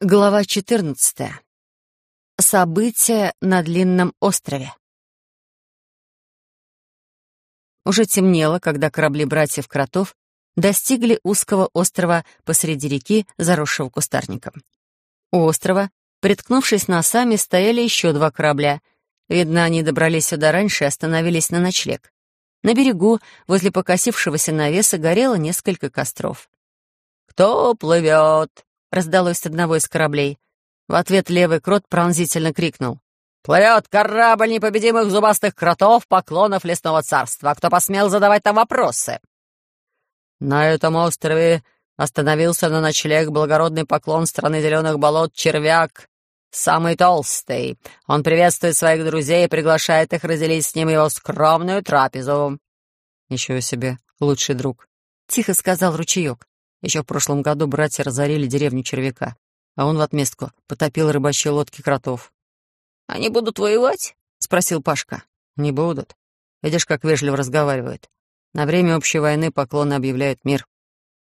Глава 14. События на длинном острове. Уже темнело, когда корабли братьев Кротов достигли узкого острова посреди реки, заросшего кустарником. У острова, приткнувшись носами, стояли еще два корабля. Видно, они добрались сюда раньше и остановились на ночлег. На берегу, возле покосившегося навеса, горело несколько костров. «Кто плывет?» — раздалось с одного из кораблей. В ответ левый крот пронзительно крикнул. «Плывет корабль непобедимых зубастых кротов, поклонов лесного царства. Кто посмел задавать там вопросы?» На этом острове остановился на ночлег благородный поклон страны зеленых болот червяк, самый толстый. Он приветствует своих друзей и приглашает их разделить с ним его скромную трапезу. «Ничего себе, лучший друг», — тихо сказал ручеек. Еще в прошлом году братья разорили деревню червяка, а он в отместку потопил рыбачьи лодки кротов. «Они будут воевать?» — спросил Пашка. «Не будут. Видишь, как вежливо разговаривают. На время общей войны поклоны объявляют мир».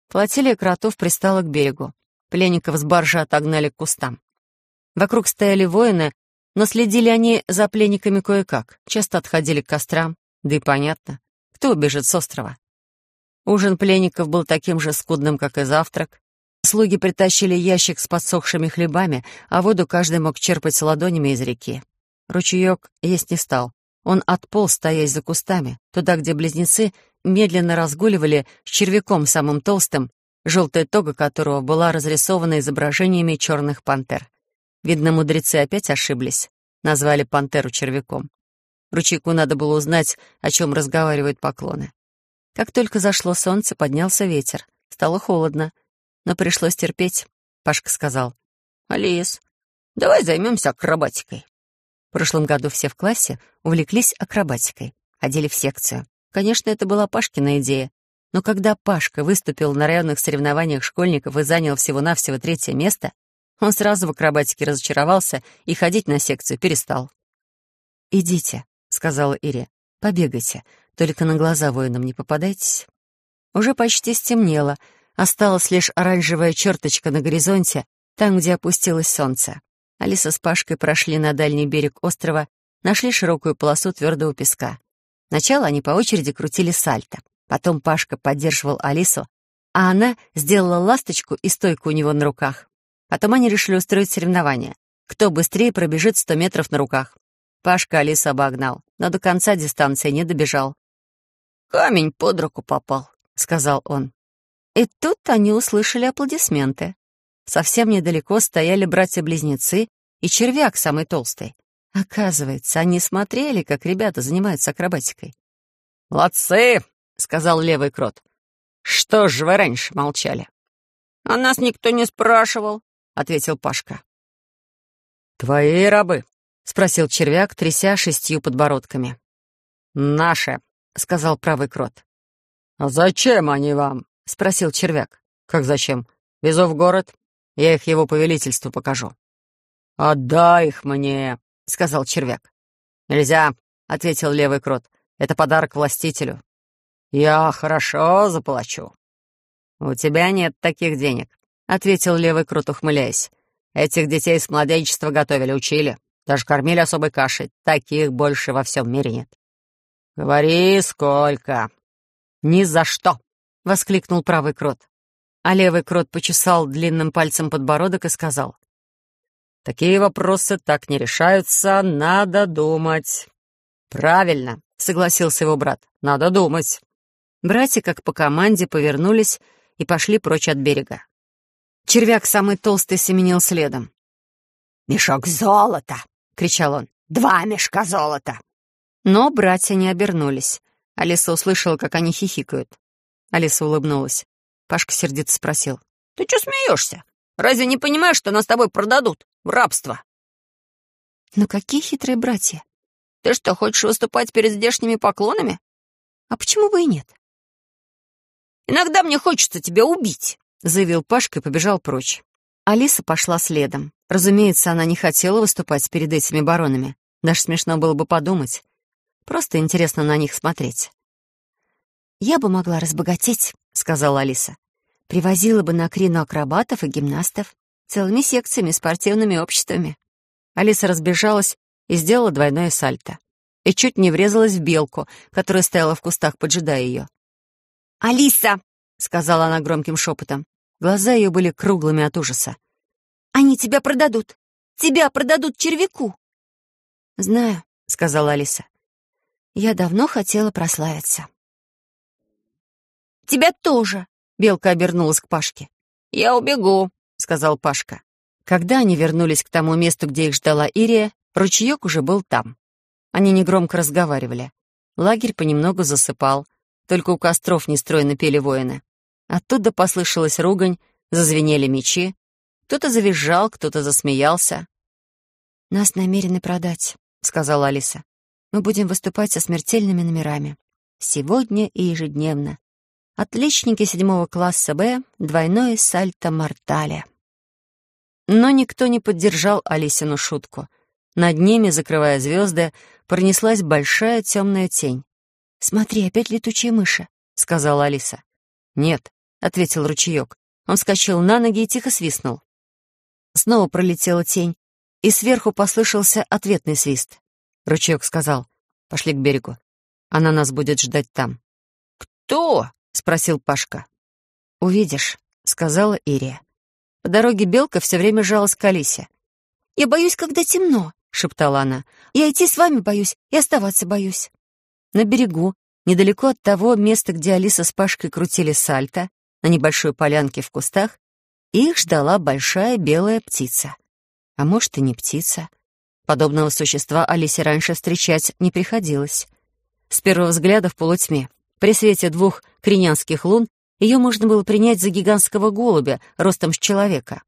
Флотилия кротов пристала к берегу. Пленников с баржи отогнали к кустам. Вокруг стояли воины, но следили они за пленниками кое-как, часто отходили к кострам, да и понятно, кто убежит с острова. Ужин пленников был таким же скудным, как и завтрак. Слуги притащили ящик с подсохшими хлебами, а воду каждый мог черпать ладонями из реки. Ручеек есть не стал. Он отполз, стоясь за кустами, туда, где близнецы медленно разгуливали с червяком самым толстым, желтая тога которого была разрисована изображениями черных пантер. Видно, мудрецы опять ошиблись, назвали пантеру червяком. Ручейку надо было узнать, о чем разговаривают поклоны. Как только зашло солнце, поднялся ветер. Стало холодно, но пришлось терпеть, Пашка сказал. «Алис, давай займемся акробатикой». В прошлом году все в классе увлеклись акробатикой, ходили в секцию. Конечно, это была Пашкина идея, но когда Пашка выступил на районных соревнованиях школьников и занял всего-навсего третье место, он сразу в акробатике разочаровался и ходить на секцию перестал. «Идите», — сказала Ире, — «побегайте. Только на глаза воинам не попадайтесь. Уже почти стемнело, осталась лишь оранжевая черточка на горизонте, там, где опустилось солнце. Алиса с Пашкой прошли на дальний берег острова, нашли широкую полосу твердого песка. Сначала они по очереди крутили сальто. Потом Пашка поддерживал Алису, а она сделала ласточку и стойку у него на руках. Потом они решили устроить соревнование. Кто быстрее пробежит сто метров на руках. Пашка Алису обогнал, но до конца дистанции не добежал. «Камень под руку попал», — сказал он. И тут они услышали аплодисменты. Совсем недалеко стояли братья-близнецы и червяк самый толстый. Оказывается, они смотрели, как ребята занимаются акробатикой. «Молодцы!» — сказал левый крот. «Что ж вы раньше молчали?» «А нас никто не спрашивал», — ответил Пашка. «Твои рабы?» — спросил червяк, тряся шестью подбородками. «Наши», — сказал правый крот. «А зачем они вам?» — спросил червяк. «Как зачем? Везу в город, я их его повелительству покажу». «Отдай их мне», — сказал червяк. «Нельзя», — ответил левый крот. «Это подарок властителю». «Я хорошо заплачу». «У тебя нет таких денег», — ответил левый крот, ухмыляясь. «Этих детей с младенчества готовили, учили, даже кормили особой кашей. Таких больше во всем мире нет». «Говори, сколько?» «Ни за что!» — воскликнул правый крот. А левый крот почесал длинным пальцем подбородок и сказал. «Такие вопросы так не решаются, надо думать». «Правильно», — согласился его брат, — «надо думать». Братья, как по команде, повернулись и пошли прочь от берега. Червяк самый толстый семенил следом. «Мешок золота!» — кричал он. «Два мешка золота!» Но братья не обернулись. Алиса услышала, как они хихикают. Алиса улыбнулась. Пашка сердито спросил. «Ты что смеешься? Разве не понимаешь, что нас с тобой продадут в рабство?» «Ну какие хитрые братья!» «Ты что, хочешь выступать перед здешними поклонами?» «А почему бы и нет?» «Иногда мне хочется тебя убить», — заявил Пашка и побежал прочь. Алиса пошла следом. Разумеется, она не хотела выступать перед этими баронами. Даже смешно было бы подумать. Просто интересно на них смотреть. «Я бы могла разбогатеть», — сказала Алиса. «Привозила бы на Крину акробатов и гимнастов. целыми секциями, спортивными обществами. Алиса разбежалась и сделала двойное сальто. И чуть не врезалась в белку, которая стояла в кустах, поджидая ее. «Алиса!» — сказала она громким шепотом. Глаза ее были круглыми от ужаса. «Они тебя продадут! Тебя продадут червяку!» «Знаю», — сказала Алиса. «Я давно хотела прославиться». «Тебя тоже!» — Белка обернулась к Пашке. «Я убегу», — сказал Пашка. Когда они вернулись к тому месту, где их ждала Ирия, ручеек уже был там. Они негромко разговаривали. Лагерь понемногу засыпал. Только у костров нестройно пели воины. Оттуда послышалась ругань, зазвенели мечи. Кто-то завизжал, кто-то засмеялся. «Нас намерены продать», — сказала Алиса. «Мы будем выступать со смертельными номерами. Сегодня и ежедневно. Отличники седьмого класса Б, двойное сальто мортале». Но никто не поддержал Алисину шутку. Над ними, закрывая звезды, пронеслась большая темная тень. «Смотри, опять летучие мыши», — сказала Алиса. «Нет», — ответил ручеек. Он вскочил на ноги и тихо свистнул. Снова пролетела тень, и сверху послышался ответный свист. Ручеек сказал, «Пошли к берегу. Она нас будет ждать там». «Кто?» — спросил Пашка. «Увидишь», — сказала Ирия. По дороге белка все время жалась к Алисе. «Я боюсь, когда темно», — шептала она. «Я идти с вами боюсь и оставаться боюсь». На берегу, недалеко от того места, где Алиса с Пашкой крутили сальто, на небольшой полянке в кустах, их ждала большая белая птица. А может, и не птица. Подобного существа Алисе раньше встречать не приходилось. С первого взгляда в полутьме, при свете двух кринянских лун, ее можно было принять за гигантского голубя, ростом с человека.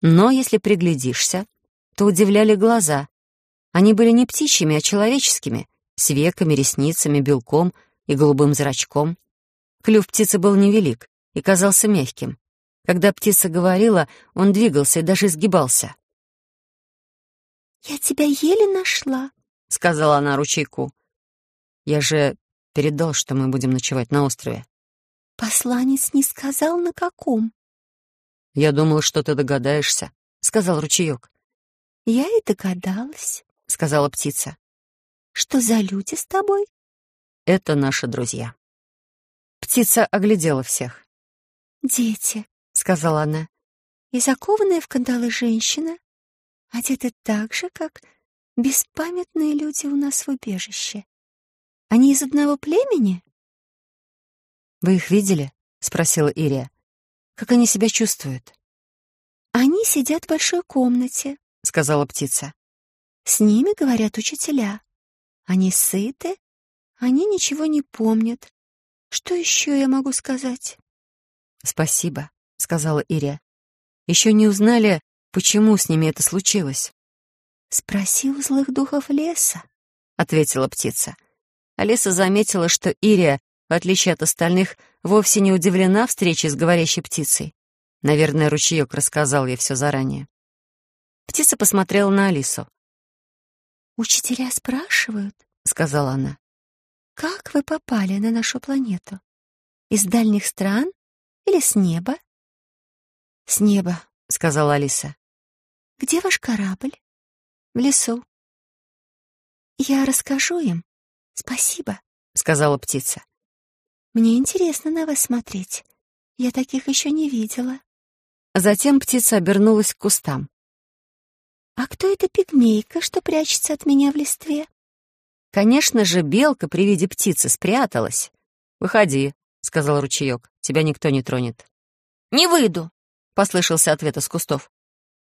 Но если приглядишься, то удивляли глаза. Они были не птичьими, а человеческими, с веками, ресницами, белком и голубым зрачком. Клюв птицы был невелик и казался мягким. Когда птица говорила, он двигался и даже изгибался. «Я тебя еле нашла», — сказала она ручейку. «Я же передал, что мы будем ночевать на острове». «Посланец не сказал, на каком». «Я думал, что ты догадаешься», — сказал ручеек. «Я и догадалась», — сказала птица. Что за люди с тобой? Это наши друзья. Птица оглядела всех. Дети, сказала она, и закованная в кандалы женщина, одеты так же, как беспамятные люди у нас в убежище. Они из одного племени? Вы их видели? спросила Ирия. Как они себя чувствуют? Они сидят в большой комнате, сказала птица. С ними говорят учителя. Они сыты, они ничего не помнят. Что еще я могу сказать? Спасибо, сказала Ирия. Еще не узнали, почему с ними это случилось. Спроси у злых духов леса, ответила птица. Алиса заметила, что Ирия, в отличие от остальных, вовсе не удивлена встрече с говорящей птицей. Наверное, ручеек рассказал ей все заранее. Птица посмотрела на Алису. «Учителя спрашивают», — сказала она, «как вы попали на нашу планету? Из дальних стран или с неба?» «С неба», — сказала Алиса. «Где ваш корабль?» «В лесу». «Я расскажу им. Спасибо», — сказала птица. «Мне интересно на вас смотреть. Я таких еще не видела». Затем птица обернулась к кустам. «А кто эта пигмейка, что прячется от меня в листве?» Конечно же, белка при виде птицы спряталась. «Выходи», — сказал ручеек, — «тебя никто не тронет». «Не выйду», — послышался ответ из кустов.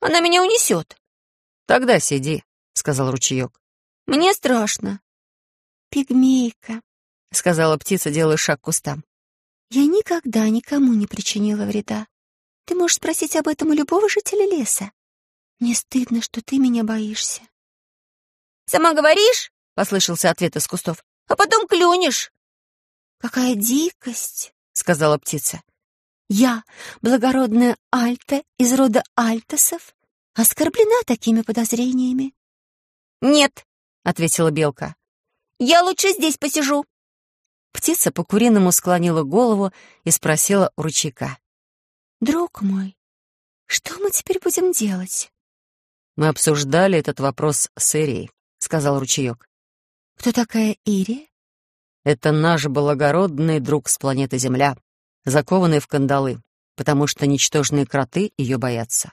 «Она меня унесет». «Тогда сиди», — сказал ручеек. «Мне страшно». «Пигмейка», — сказала птица, делая шаг к кустам. «Я никогда никому не причинила вреда. Ты можешь спросить об этом у любого жителя леса. Мне стыдно, что ты меня боишься. Сама говоришь? послышался ответ из кустов. А потом клюнешь. Какая дикость, сказала птица. Я, благородная Альта из рода Альтасов, оскорблена такими подозрениями. Нет, ответила белка. Я лучше здесь посижу. Птица по-куриному склонила голову и спросила у ручейка. «Друг мой, Что мы теперь будем делать?» «Мы обсуждали этот вопрос с Ирией», — сказал ручеек. «Кто такая Ирия?» «Это наш благородный друг с планеты Земля, закованный в кандалы, потому что ничтожные кроты ее боятся».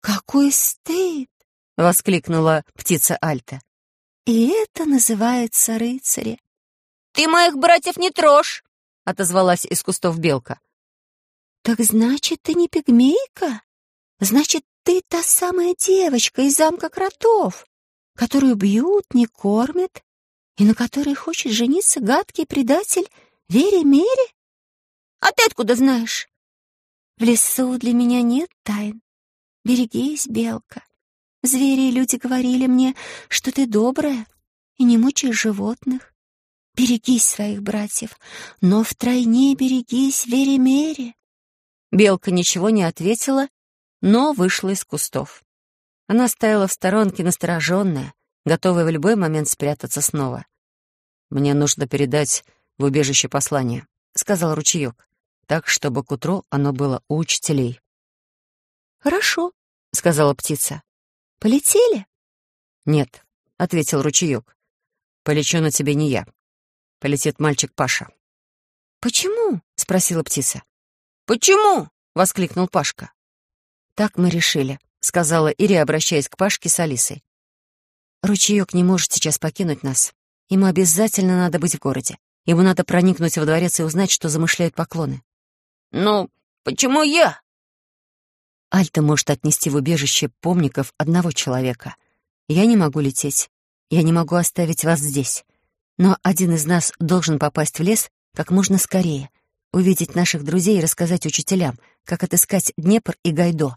«Какой стыд!» — воскликнула птица Альта. «И это называется рыцари». «Ты моих братьев не трожь!» — отозвалась из кустов белка. «Так значит, ты не пигмейка? Значит, ты та самая девочка из замка кротов, которую бьют, не кормят, и на которой хочет жениться гадкий предатель Вере Мере? А ты откуда знаешь? В лесу для меня нет тайн. Берегись, белка. Звери и люди говорили мне, что ты добрая и не мучаешь животных. Берегись своих братьев, но втройне берегись Вере Мере. Белка ничего не ответила, но вышла из кустов. Она стояла в сторонке настороженная, готовая в любой момент спрятаться снова. «Мне нужно передать в убежище послание», — сказал ручеек, так, чтобы к утру оно было у учителей. «Хорошо», — сказала птица. «Полетели?» «Нет», — ответил ручеек. «Полечу на тебе не я. Полетит мальчик Паша». «Почему?» — спросила птица. «Почему?» — воскликнул Пашка. «Так мы решили», — сказала Ири, обращаясь к Пашке с Алисой. «Ручеек не может сейчас покинуть нас. Ему обязательно надо быть в городе. Ему надо проникнуть во дворец и узнать, что замышляют поклоны». «Ну, почему я?» Альта может отнести в убежище помников одного человека. Я не могу лететь. Я не могу оставить вас здесь. Но один из нас должен попасть в лес как можно скорее — увидеть наших друзей и рассказать учителям, как отыскать Днепр и Гайдо.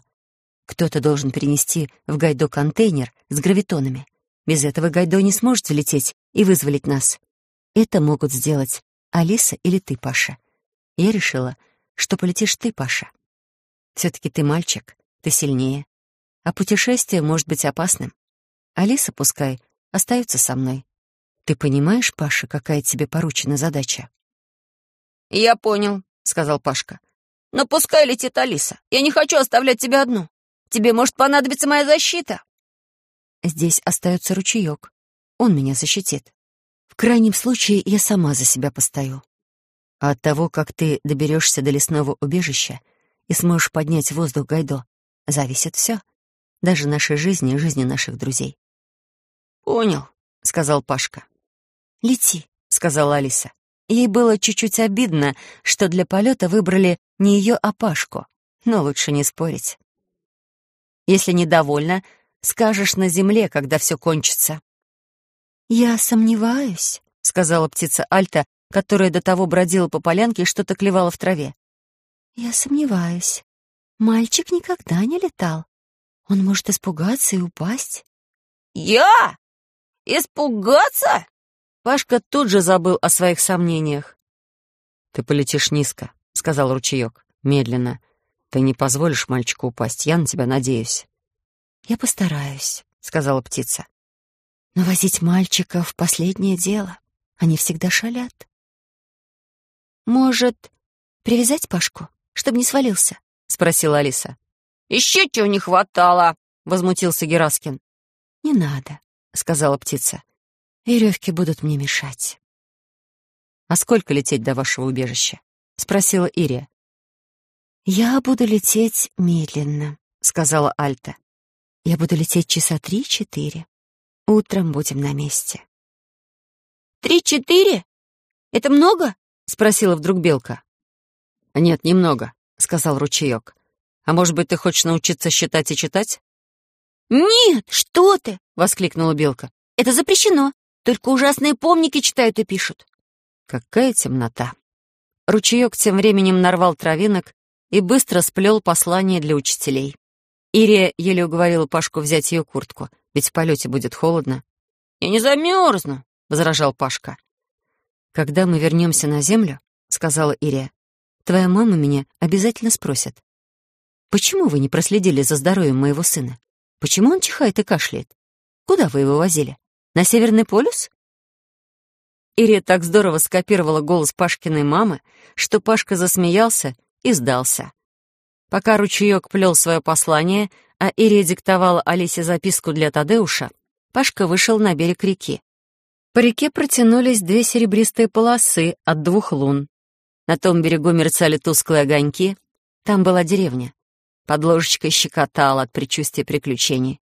Кто-то должен перенести в Гайдо контейнер с гравитонами. Без этого Гайдо не сможет влететь и вызволить нас. Это могут сделать Алиса или ты, Паша. Я решила, что полетишь ты, Паша. Все-таки ты мальчик, ты сильнее. А путешествие может быть опасным. Алиса, пускай, остается со мной. Ты понимаешь, Паша, какая тебе поручена задача? «Я понял», — сказал Пашка. «Но пускай летит Алиса. Я не хочу оставлять тебя одну. Тебе может понадобиться моя защита». «Здесь остается ручеек. Он меня защитит. В крайнем случае я сама за себя постою. А от того, как ты доберешься до лесного убежища и сможешь поднять воздух Гайдо, зависит все. Даже нашей жизни и жизни наших друзей». «Понял», — сказал Пашка. «Лети», — сказала Алиса. Ей было чуть-чуть обидно, что для полета выбрали не ее, а Пашку. Но лучше не спорить. Если недовольна, скажешь на земле, когда все кончится. «Я сомневаюсь», — сказала птица Альта, которая до того бродила по полянке и что-то клевала в траве. «Я сомневаюсь. Мальчик никогда не летал. Он может испугаться и упасть». «Я? Испугаться?» Пашка тут же забыл о своих сомнениях. «Ты полетишь низко», — сказал ручеек, медленно. «Ты не позволишь мальчику упасть, я на тебя надеюсь». «Я постараюсь», — сказала птица. «Но возить мальчика в последнее дело. Они всегда шалят». «Может, привязать Пашку, чтобы не свалился?» — спросила Алиса. «Еще чего не хватало», — возмутился Гераскин. «Не надо», — сказала птица. Веревки будут мне мешать. «А сколько лететь до вашего убежища?» — спросила Ирия. «Я буду лететь медленно», — сказала Альта. «Я буду лететь часа три-четыре. Утром будем на месте». «Три-четыре? Это много?» — спросила вдруг Белка. «Нет, немного», — сказал ручеек. «А может быть, ты хочешь научиться считать и читать?» «Нет, что ты!» — воскликнула Белка. «Это запрещено. Только ужасные помники читают и пишут. Какая темнота. Ручеек тем временем нарвал травинок и быстро сплел послание для учителей. Ирия еле уговорила Пашку взять ее куртку, ведь в полете будет холодно. «Я не замерзну», — возражал Пашка. «Когда мы вернемся на землю», — сказала Ирия, «твоя мама меня обязательно спросит, почему вы не проследили за здоровьем моего сына? Почему он чихает и кашляет? Куда вы его возили? На Северный полюс? Ирия так здорово скопировала голос Пашкиной мамы, что Пашка засмеялся и сдался. Пока ручеек плел свое послание, а Ирия диктовала Алисе записку для Тадеуша, Пашка вышел на берег реки. По реке протянулись две серебристые полосы от двух лун. На том берегу мерцали тусклые огоньки. Там была деревня. Под ложечкой щекотала от предчувствия приключений.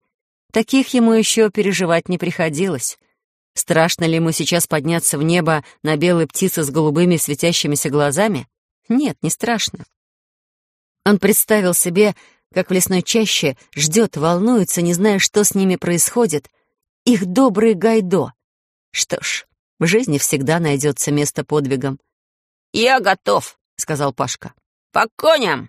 Таких ему еще переживать не приходилось. Страшно ли ему сейчас подняться в небо на белой птице с голубыми светящимися глазами? Нет, не страшно. Он представил себе, как в лесной чаще ждет, волнуется, не зная, что с ними происходит. Их добрый Гайдо. Что ж, в жизни всегда найдется место подвигам. «Я готов», — сказал Пашка. «По коням!»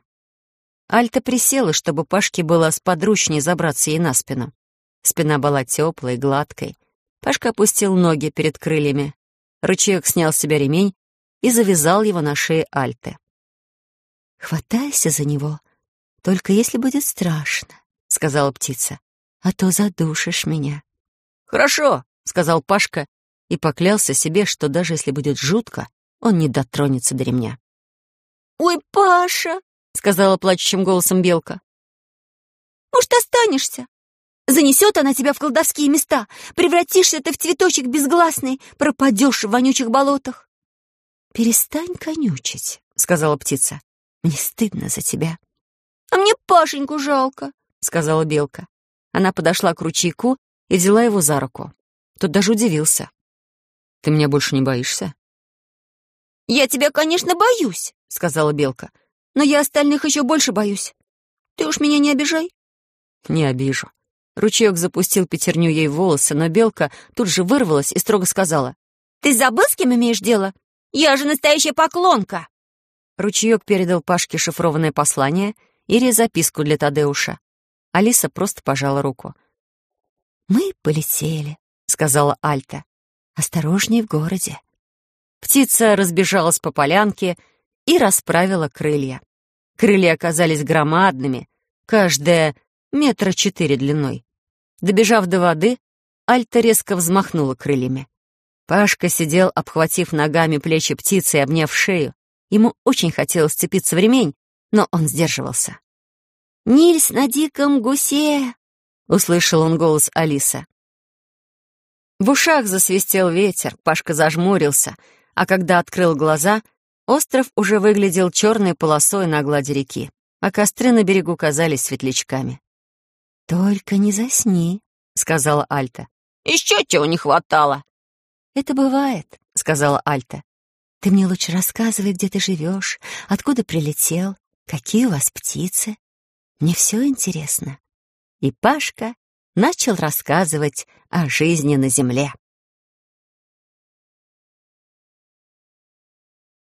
Альта присела, чтобы Пашке было сподручнее забраться ей на спину. Спина была теплой, гладкой. Пашка опустил ноги перед крыльями. Ручеек снял с себя ремень и завязал его на шее Альты. «Хватайся за него, только если будет страшно», — сказала птица, «а то задушишь меня». «Хорошо», — сказал Пашка и поклялся себе, что даже если будет жутко, он не дотронется до ремня. «Ой, Паша!» — сказала плачущим голосом белка. «Может, останешься? Занесет она тебя в колдовские места, превратишься ты в цветочек безгласный, пропадешь в вонючих болотах». «Перестань конючить», — сказала птица. «Мне стыдно за тебя». «А мне Пашеньку жалко», — сказала белка. Она подошла к ручейку и взяла его за руку. Тот даже удивился. «Ты меня больше не боишься?» «Я тебя, конечно, боюсь», — сказала белка. «Но я остальных еще больше боюсь. Ты уж меня не обижай». «Не обижу». Ручеек запустил пятерню ей в волосы, но белка тут же вырвалась и строго сказала. «Ты забыл, с кем имеешь дело? Я же настоящая поклонка!» Ручеек передал Пашке шифрованное послание или записку для Тадеуша. Алиса просто пожала руку. «Мы полетели», — сказала Альта. «Осторожней в городе». Птица разбежалась по полянке и расправила крылья. Крылья оказались громадными, каждая метра четыре длиной. Добежав до воды, Альта резко взмахнула крыльями. Пашка сидел, обхватив ногами плечи птицы и обняв шею. Ему очень хотелось цепиться в ремень, но он сдерживался. «Нильс на диком гусе!» — услышал он голос Алисы. В ушах засвистел ветер, Пашка зажмурился, а когда открыл глаза, остров уже выглядел черной полосой на глади реки, а костры на берегу казались светлячками. «Только не засни», — сказала Альта. «Еще чего не хватало». «Это бывает», — сказала Альта. «Ты мне лучше рассказывай, где ты живешь, откуда прилетел, какие у вас птицы. Мне все интересно». И Пашка начал рассказывать о жизни на земле.